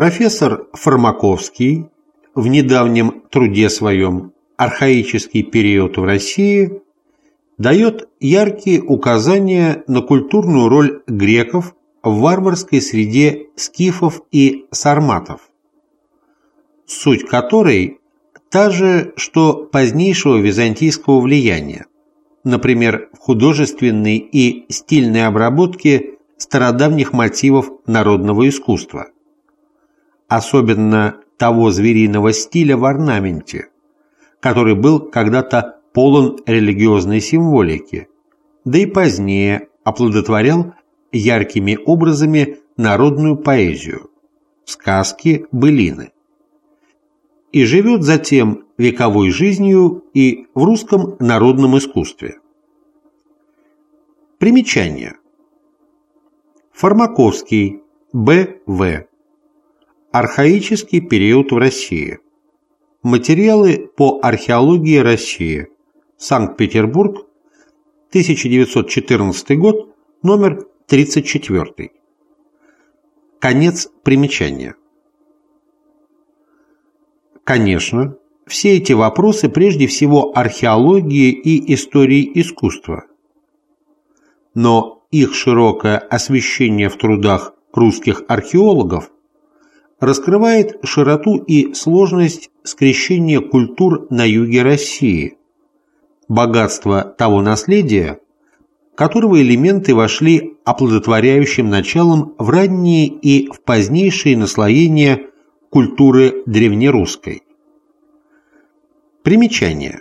Профессор Фармаковский в недавнем труде своем «Архаический период в России» дает яркие указания на культурную роль греков в варварской среде скифов и сарматов, суть которой та же, что позднейшего византийского влияния, например, в художественной и стильной обработке стародавних мотивов народного искусства, особенно того звериного стиля в орнаменте, который был когда-то полон религиозной символики, да и позднее оплодотворял яркими образами народную поэзию, сказки, былины. И живет затем вековой жизнью и в русском народном искусстве. Примечание. Фармаковский, Б.В. Архаический период в России. Материалы по археологии России. Санкт-Петербург, 1914 год, номер 34. Конец примечания. Конечно, все эти вопросы прежде всего археологии и истории искусства. Но их широкое освещение в трудах русских археологов раскрывает широту и сложность скрещения культур на юге России, богатство того наследия, которого элементы вошли оплодотворяющим началом в ранние и в позднейшие наслоения культуры древнерусской. Примечание.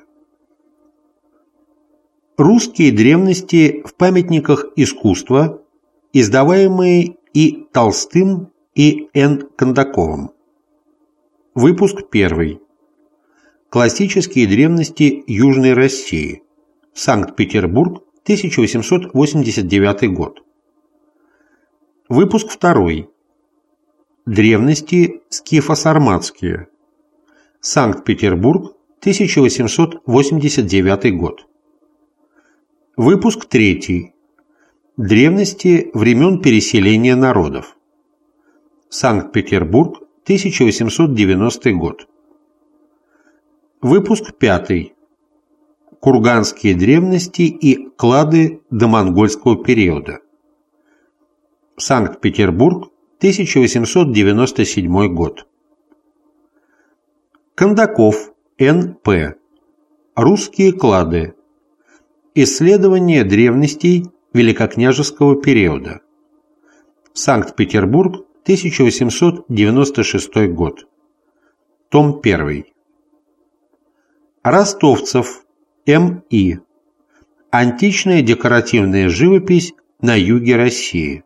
Русские древности в памятниках искусства, издаваемые и Толстым и Н. Кондаковым. Выпуск 1. Классические древности Южной России. Санкт-Петербург, 1889 год. Выпуск 2. Древности скифо-сарматские. Санкт-Петербург, 1889 год. Выпуск 3. Древности времен переселения народов. Санкт-Петербург, 1890 год. Выпуск 5. Курганские древности и клады домонгольского периода. Санкт-Петербург, 1897 год. Кондаков, Н.П. Русские клады. Исследование древностей Великокняжеского периода. Санкт-Петербург, 1896 год. Том 1. Ростовцев, М.И. Античная декоративная живопись на юге России.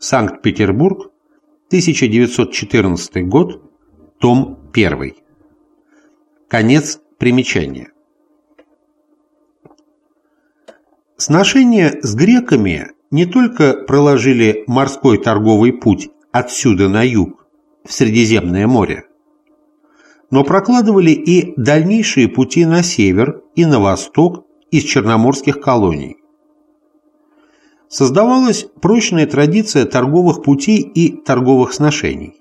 Санкт-Петербург, 1914 год, том 1. Конец примечания. Сношения с греками не только проложили морской торговый путь отсюда на юг, в Средиземное море, но прокладывали и дальнейшие пути на север и на восток из черноморских колоний. Создавалась прочная традиция торговых путей и торговых сношений.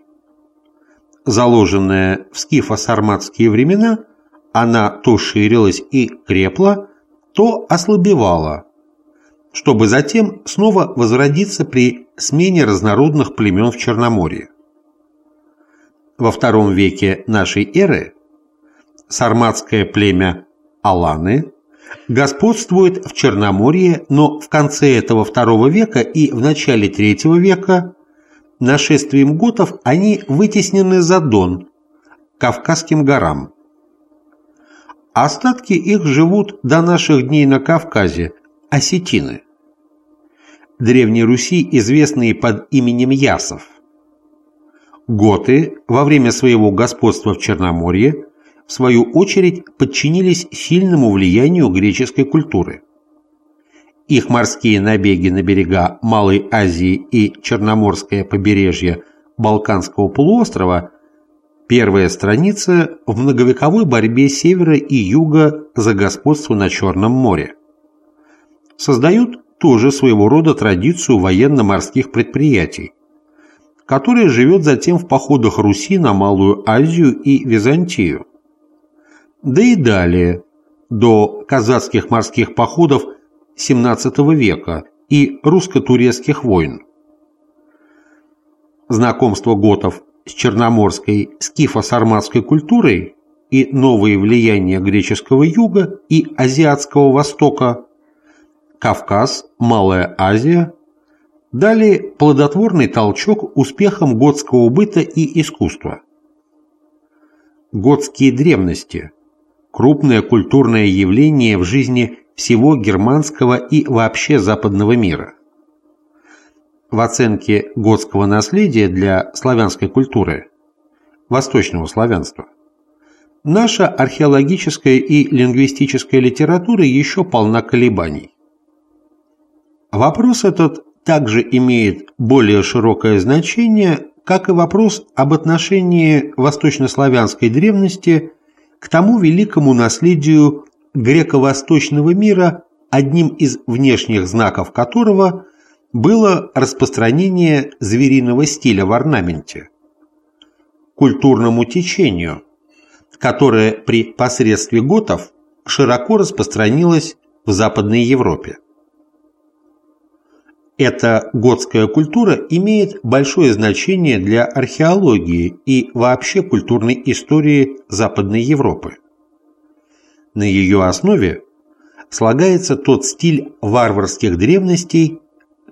Заложенная в скифо-сарматские времена, она то ширилась и крепла, то ослабевала – чтобы затем снова возродиться при смене разнородных племен в Черноморье. Во втором веке нашей эры сарматское племя Аланы господствует в Черноморье, но в конце этого второго века и в начале третьего века нашествием готов они вытеснены за Дон, Кавказским горам. Остатки их живут до наших дней на Кавказе, осетины. Древней Руси известные под именем Ясов. Готы во время своего господства в Черноморье в свою очередь подчинились сильному влиянию греческой культуры. Их морские набеги на берега Малой Азии и Черноморское побережье Балканского полуострова – первая страница в многовековой борьбе севера и юга за господство на Черном море создают тоже своего рода традицию военно-морских предприятий, которая живет затем в походах Руси на Малую Азию и Византию. Да и далее, до казацких морских походов XVII века и русско-турецких войн. Знакомство готов с черноморской скифо-сарматской культурой и новые влияния греческого юга и азиатского востока, Кавказ, Малая Азия, дали плодотворный толчок успехам готского быта и искусства. Готские древности – крупное культурное явление в жизни всего германского и вообще западного мира. В оценке готского наследия для славянской культуры, восточного славянства, наша археологическая и лингвистическая литература еще полна колебаний. Вопрос этот также имеет более широкое значение, как и вопрос об отношении восточнославянской древности к тому великому наследию греко-восточного мира, одним из внешних знаков которого было распространение звериного стиля в орнаменте, культурному течению, которое при посредстве готов широко распространилось в Западной Европе. Эта готская культура имеет большое значение для археологии и вообще культурной истории Западной Европы. На ее основе слагается тот стиль варварских древностей,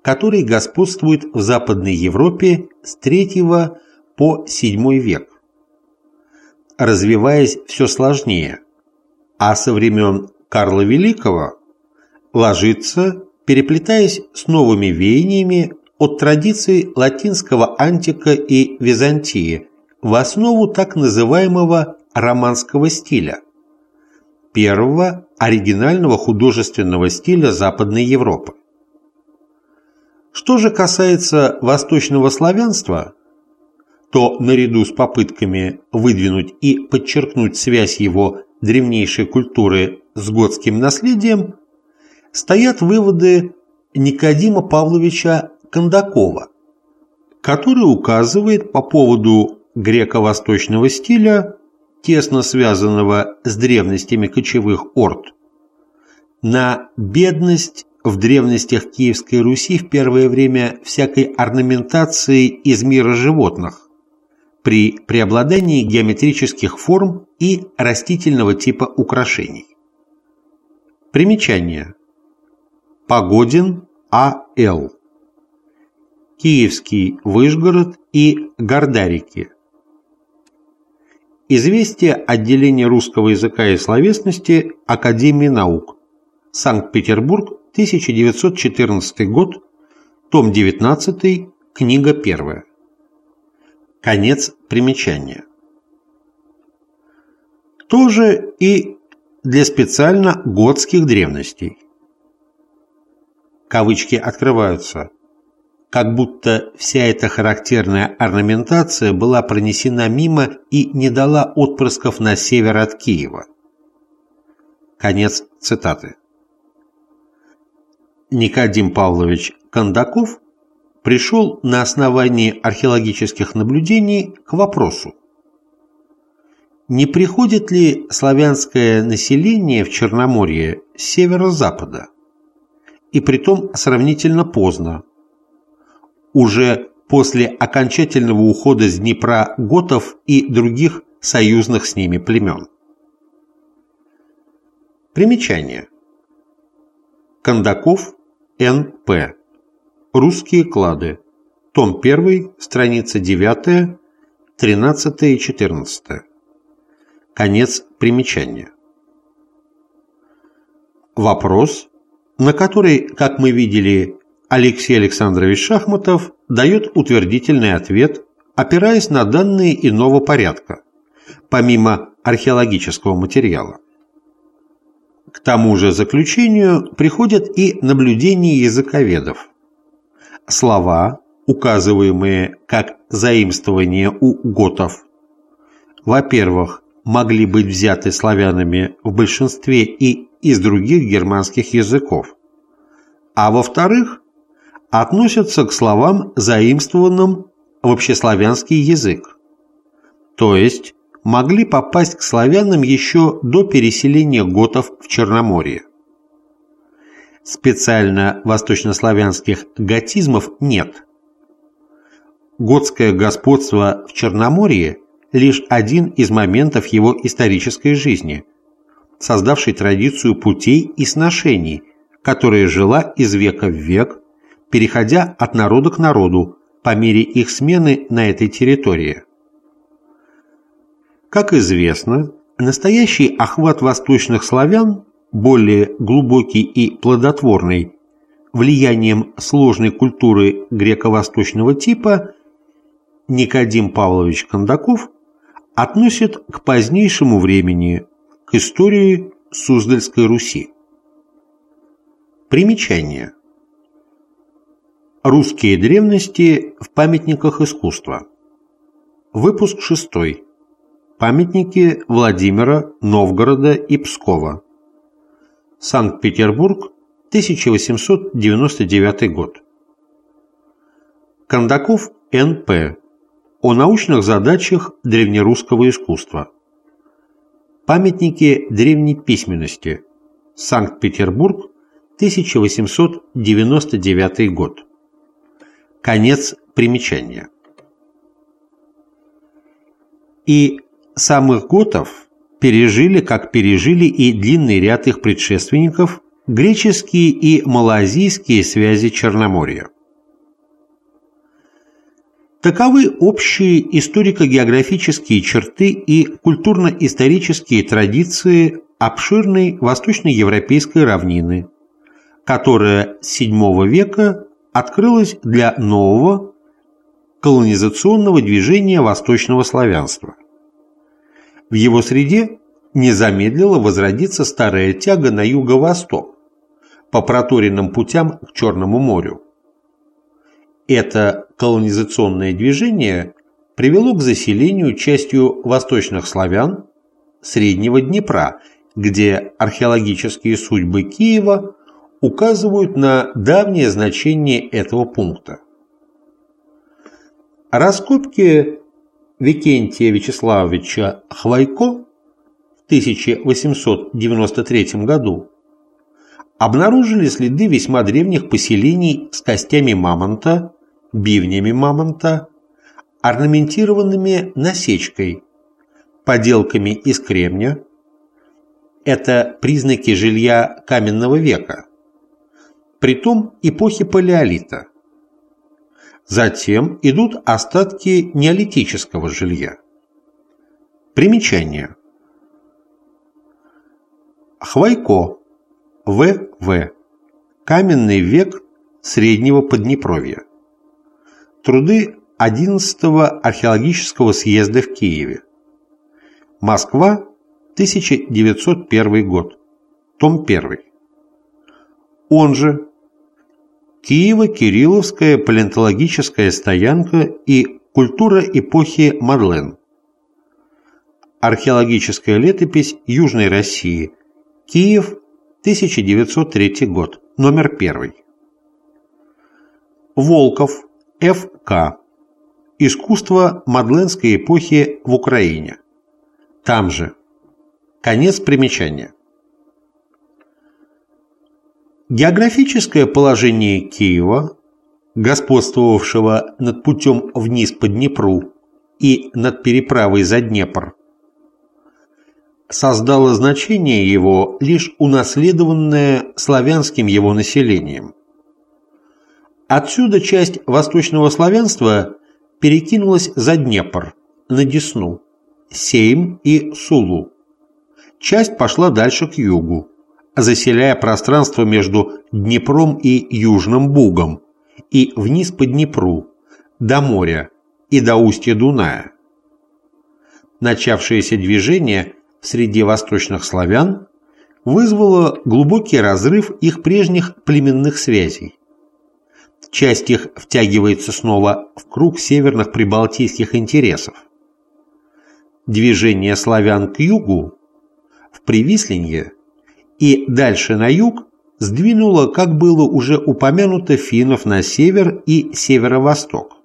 который господствует в Западной Европе с III по VII век, развиваясь все сложнее, а со времен Карла Великого ложится переплетаясь с новыми веяниями от традиций латинского антика и Византии в основу так называемого романского стиля, первого оригинального художественного стиля Западной Европы. Что же касается восточного славянства, то наряду с попытками выдвинуть и подчеркнуть связь его древнейшей культуры с готским наследием, стоят выводы Никодима Павловича Кондакова, который указывает по поводу греко-восточного стиля, тесно связанного с древностями кочевых орд, на бедность в древностях Киевской Руси в первое время всякой орнаментации из мира животных при преобладании геометрических форм и растительного типа украшений. Примечание. Погодин А.Л. Киевский Выжгород и Гордарики. Известие отделения русского языка и словесности Академии наук. Санкт-Петербург, 1914 год, том 19, книга 1. Конец примечания. Тоже и для специально готских древностей кавычки открываются, как будто вся эта характерная орнаментация была пронесена мимо и не дала отпрысков на север от Киева. Конец цитаты. Никодим Павлович Кондаков пришел на основании археологических наблюдений к вопросу, не приходит ли славянское население в Черноморье с северо-запада? И притом сравнительно поздно. Уже после окончательного ухода с Днепра готов и других союзных с ними племен. Примечание. Кондаков, Н.П. Русские клады. Том 1, страница 9, 13 и 14. Конец примечания. Вопрос на который, как мы видели, Алексей Александрович Шахматов дает утвердительный ответ, опираясь на данные иного порядка, помимо археологического материала. К тому же заключению приходят и наблюдения языковедов. Слова, указываемые как заимствование у готов, во-первых, могли быть взяты славянами в большинстве и из других германских языков, а во-вторых, относятся к словам, заимствованным в общеславянский язык, то есть могли попасть к славянам еще до переселения готов в Черноморье. Специально восточнославянских готизмов нет. Готское господство в Черноморье – лишь один из моментов его исторической жизни, создавший традицию путей и сношений, которая жила из века в век, переходя от народа к народу по мере их смены на этой территории. Как известно, настоящий охват восточных славян, более глубокий и плодотворный, влиянием сложной культуры греко-восточного типа, Никодим Павлович Кондаков относит к позднейшему времени, к истории Суздальской Руси. Примечание. Русские древности в памятниках искусства. Выпуск 6. Памятники Владимира, Новгорода и Пскова. Санкт-Петербург, 1899 год. Кондаков Н.П. О научных задачах древнерусского искусства. Памятники древней письменности. Санкт-Петербург, 1899 год. Конец примечания. И самых готов пережили, как пережили и длинный ряд их предшественников, греческие и малазийские связи Черноморья. Таковы общие историко-географические черты и культурно-исторические традиции обширной восточноевропейской равнины, которая с VII века открылась для нового колонизационного движения восточного славянства. В его среде не замедлила возродиться старая тяга на юго-восток, по проторенным путям к Черному морю. Это колонизационное движение привело к заселению частью восточных славян Среднего Днепра, где археологические судьбы Киева указывают на давнее значение этого пункта. Раскопки Викентия Вячеславовича Хвайко в 1893 году обнаружили следы весьма древних поселений с костями мамонта, бивнями мамонта, орнаментированными насечкой, поделками из кремня. Это признаки жилья каменного века, притом эпохи палеолита. Затем идут остатки неолитического жилья. Примечание. Хвайко. В.В. Каменный век Среднего Поднепровья. Труды 11-го археологического съезда в Киеве. Москва, 1901 год. Том 1. Он же Киево-Кирилловская палеонтологическая стоянка и культура эпохи Мадлен. Археологическая летопись Южной России. Киев, 1903 год. Номер 1. Волков, Ф.К. Искусство Мадленской эпохи в Украине. Там же. Конец примечания. Географическое положение Киева, господствовавшего над путем вниз по Днепру и над переправой за Днепр, создало значение его лишь унаследованное славянским его населением. Отсюда часть восточного славянства перекинулась за Днепр, на Десну, Сейм и Сулу. Часть пошла дальше к югу, заселяя пространство между Днепром и Южным Бугом и вниз по Днепру, до моря и до устья Дуная. Начавшееся движение в среде восточных славян вызвало глубокий разрыв их прежних племенных связей. Часть их втягивается снова в круг северных прибалтийских интересов. Движение славян к югу, в Привисленье и дальше на юг сдвинуло, как было уже упомянуто, финнов на север и северо-восток.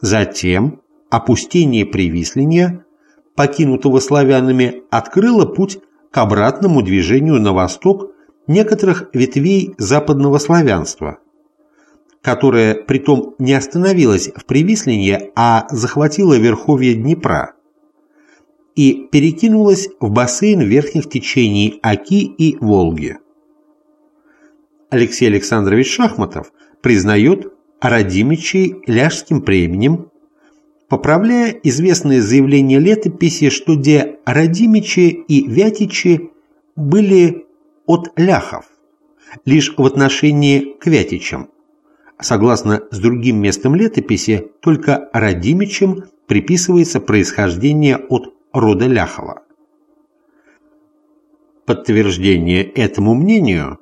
Затем опустение Привисления, покинутого славянами, открыло путь к обратному движению на восток некоторых ветвей западного славянства, которое притом не остановилось в Привисленье, а захватило верховье Днепра и перекинулось в бассейн верхних течений Оки и Волги. Алексей Александрович Шахматов признает Радимичей ляжским племенем, поправляя известное заявление летописи, что где Радимичи и Вятичи были от ляхов, лишь в отношении к Вятичам. Согласно с другим местом летописи, только Радимичам приписывается происхождение от рода Ляхова. Подтверждение этому мнению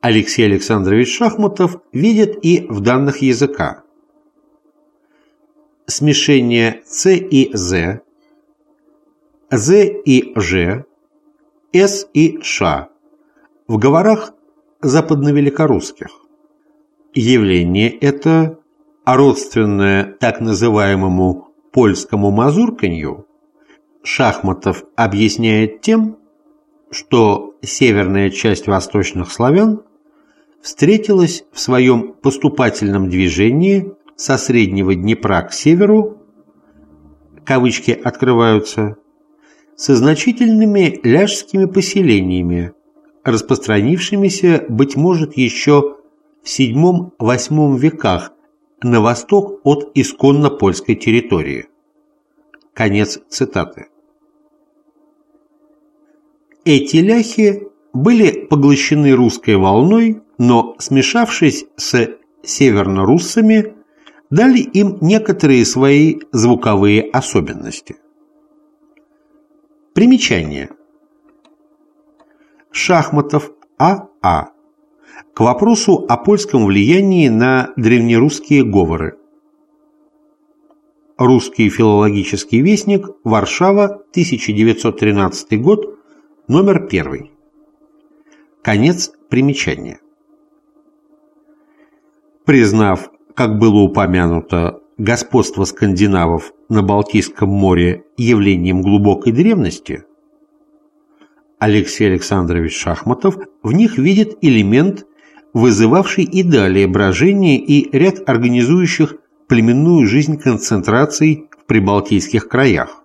Алексей Александрович Шахматов видит и в данных языка. Смешение С и З, З и Ж, С и Ш в говорах западновеликорусских. Явление это, родственное так называемому польскому мазурканью, Шахматов объясняет тем, что северная часть восточных славян встретилась в своем поступательном движении со Среднего Днепра к северу, кавычки открываются, со значительными ляжскими поселениями, распространившимися, быть может, еще в VII-VIII веках на восток от исконно польской территории. Конец цитаты. Эти ляхи были поглощены русской волной, но, смешавшись с северно-руссами, дали им некоторые свои звуковые особенности. Примечание. Шахматов А.А. К вопросу о польском влиянии на древнерусские говоры. Русский филологический вестник, Варшава, 1913 год, номер 1. Конец примечания. Признав, как было упомянуто, господство скандинавов на Балтийском море явлением глубокой древности, Алексей Александрович Шахматов в них видит элемент, вызывавший и далее брожение и ряд организующих племенную жизнь концентраций в прибалтийских краях.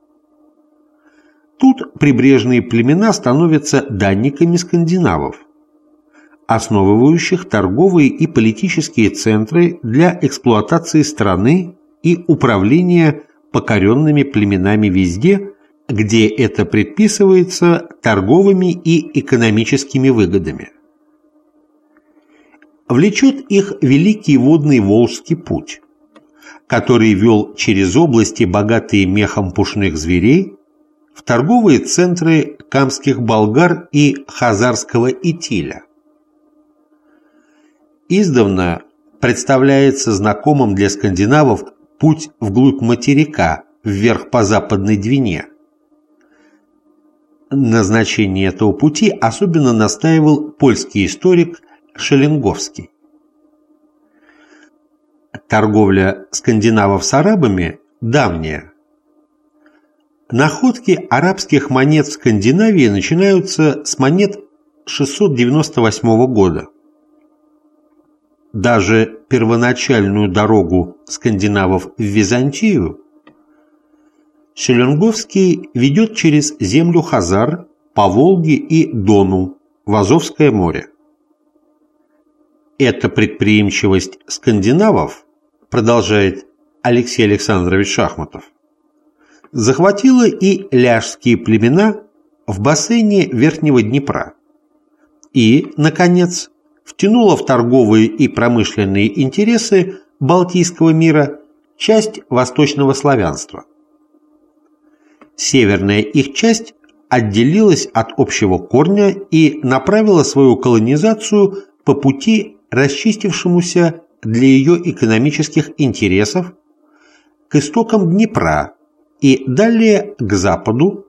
Тут прибрежные племена становятся данниками скандинавов, основывающих торговые и политические центры для эксплуатации страны и управления покоренными племенами везде, где это предписывается торговыми и экономическими выгодами. Влечет их Великий водный Волжский путь, который вел через области, богатые мехом пушных зверей, в торговые центры камских болгар и хазарского Итиля Издавна представляется знакомым для скандинавов путь вглубь материка, вверх по западной Двине. Назначение этого пути особенно настаивал польский историк Шеленговский. Торговля скандинавов с арабами давняя. Находки арабских монет в Скандинавии начинаются с монет 698 года. Даже первоначальную дорогу скандинавов в Византию Шеленговский ведет через землю Хазар, по Волге и Дону, в Азовское море. Эта предприимчивость скандинавов, продолжает Алексей Александрович Шахматов, захватила и ляжские племена в бассейне Верхнего Днепра и, наконец, втянула в торговые и промышленные интересы Балтийского мира часть восточного славянства. Северная их часть отделилась от общего корня и направила свою колонизацию по пути, расчистившемуся для ее экономических интересов, к истокам Днепра и далее к западу,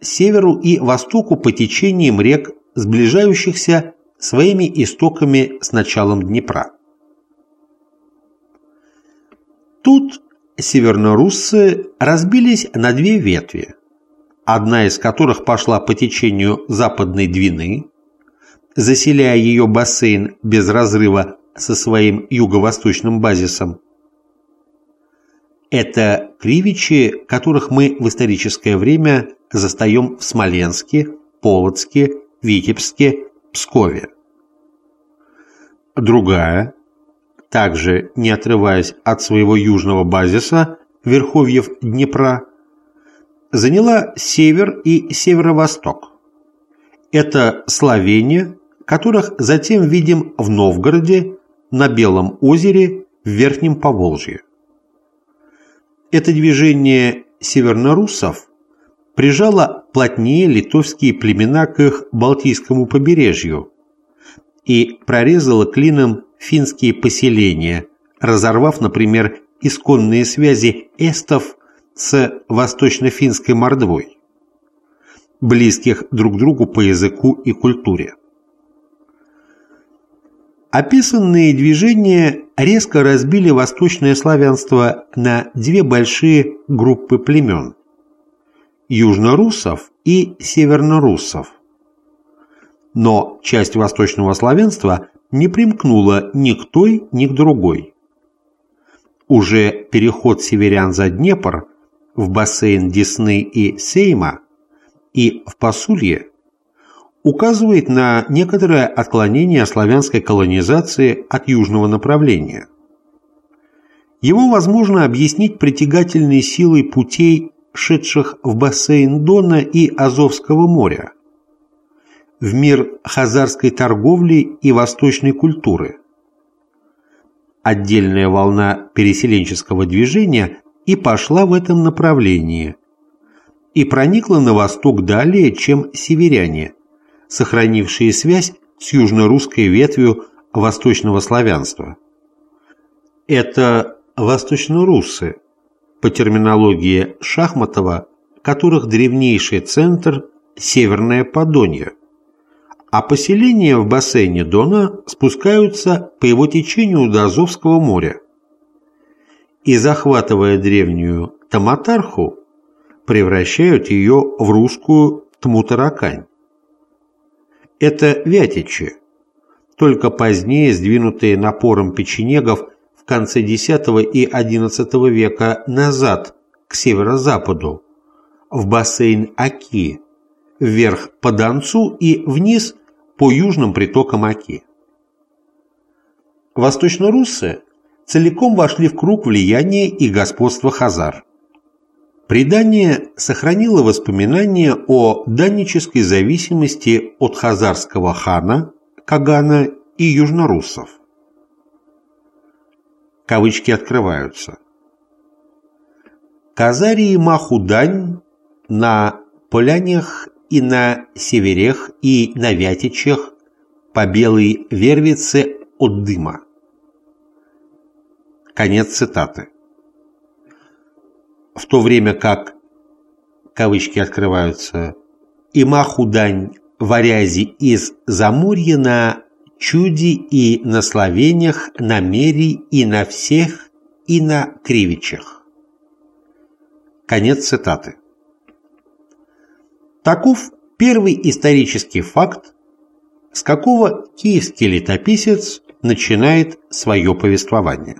северу и востоку по течениям рек, сближающихся своими истоками с началом Днепра. Тут северноруссы разбились на две ветви, одна из которых пошла по течению Западной Двины, заселяя ее бассейн без разрыва со своим юго-восточным базисом. Это кривичи, которых мы в историческое время застаем в Смоленске, Полоцке, Витебске, Пскове. Другая, также не отрываясь от своего южного базиса, верховьев Днепра, заняла север и северо-восток. Это Словения, которых затем видим в Новгороде, на Белом озере, в Верхнем Поволжье. Это движение северноруссов прижало плотнее литовские племена к их Балтийскому побережью и прорезало клином финские поселения, разорвав, например, исконные связи эстов с восточно-финской мордвой, близких друг другу по языку и культуре. Описанные движения резко разбили восточное славянство на две большие группы племен – южноруссов и северноруссов. Но часть восточного славянства не примкнула ни к той, ни к другой. Уже переход северян за Днепр в бассейн Десны и Сейма и в Посулье указывает на некоторое отклонение славянской колонизации от южного направления. Его возможно объяснить притягательной силой путей, шедших в бассейн Дона и Азовского моря, в мир хазарской торговли и восточной культуры. Отдельная волна переселенческого движения и пошла в этом направлении и проникла на восток далее, чем северяне – сохранившие связь с южно-русской ветвью восточного славянства. Это восточно-руссы, по терминологии Шахматова, которых древнейший центр – Северное Подонье, а поселения в бассейне Дона спускаются по его течению до Азовского моря. И, захватывая древнюю Таматарху, превращают ее в русскую Тмутаракань это вятичи, только позднее сдвинутые напором печенегов в конце X и XI века назад, к северо-западу, в бассейн Аки, вверх по Донцу и вниз по южным притокам Аки. Восточно-руссы целиком вошли в круг влияния и господства хазар. Предание сохранило воспоминания о даннической зависимости от хазарского хана, Кагана и южноруссов. Кавычки открываются. Казарии Махудань на полянях и на северех и на вятичах по белой вервице от дыма. Конец цитаты в то время как, кавычки открываются, «Има худань варязи из Замурья на чуди и на словениях, на мере и на всех, и на кривичах». Конец цитаты. Таков первый исторический факт, с какого киевский летописец начинает свое повествование.